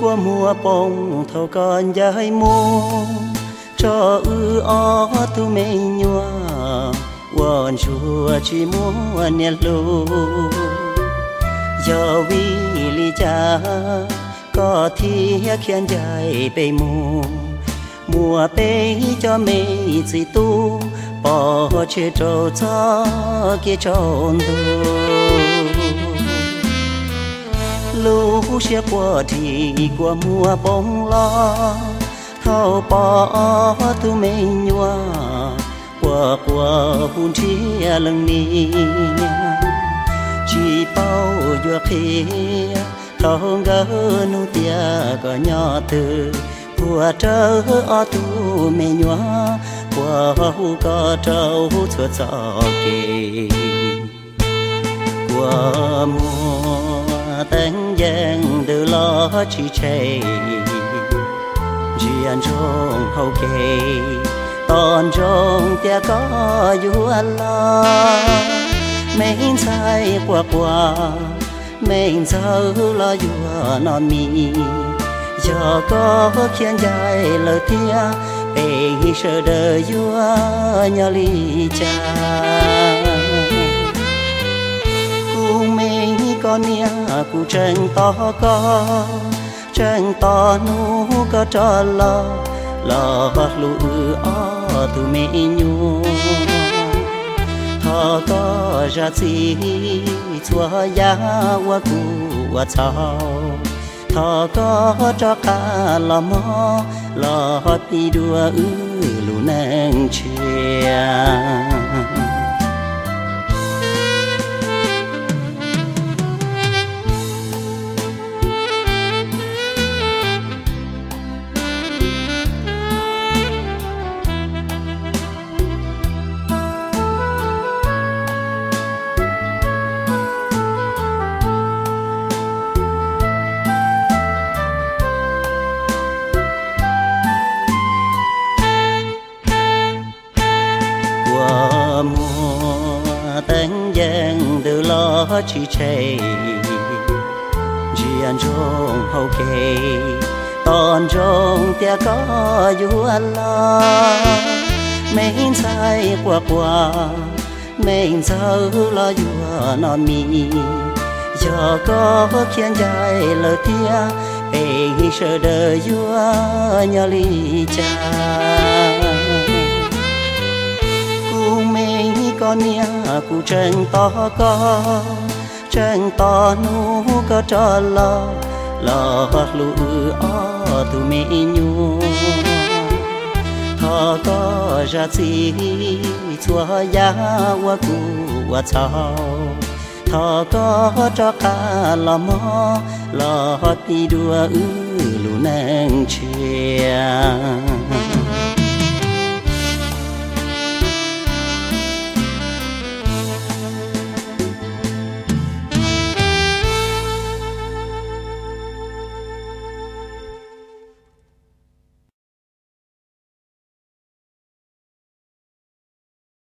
qua mùa bông thâu con dài mô. Cho ư ó tu mê nhua, quần chùa chỉ mua nhà lưu giờ vi lý cha, có thi khiến dài bề mùa mùa bê cho mê chỉ tu, bỏ chế trâu cho kia trâu tu lũ xia qua thì qua mùa bóng lo thao bỏ tu mê nhua qua qua hôn chia lần ni chỉ bao giờ khi thao ngỡ nu tia có nhỏ từ qua trơ ở tu mê nhua qua hu có trâu chua cho kỳ qua mùa tên giang từ lo chỉ chạy chỉ ăn trong hậu kê tòn trong tia có yêu lo. Mình sai qua qua mình sao lo yêu non mi. Giờ có khiến dài lời tia, bề sợ đời vua nhà ly cha. Mình con nia cu chân to có chân to nu có cho lo lo lu o tu mẹ nhu. Thọ có ra gì chua ya wa cu wa chao thọ có cho cả là mò lo đi đua ư lu nang chia tên giang từ lo chỉ chạy chỉ anh trong hậu kê tòn trong tia có yêu lo. Mình sai qua qua mình sao lo yêu non mi. Giờ có khiến dài lời tia bề sợ đời yêu nhỏ ly cha. Con nia cụ chân to có chân to nu có cho lo lo lu o tu mẹ nhu. Thọ có ra gì chua ya wa cụ wa chao thọ có cho cả lo mò lo đi đua ư lu nang chia